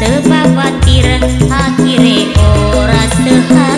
Sebab watir akhirnya ora sehat.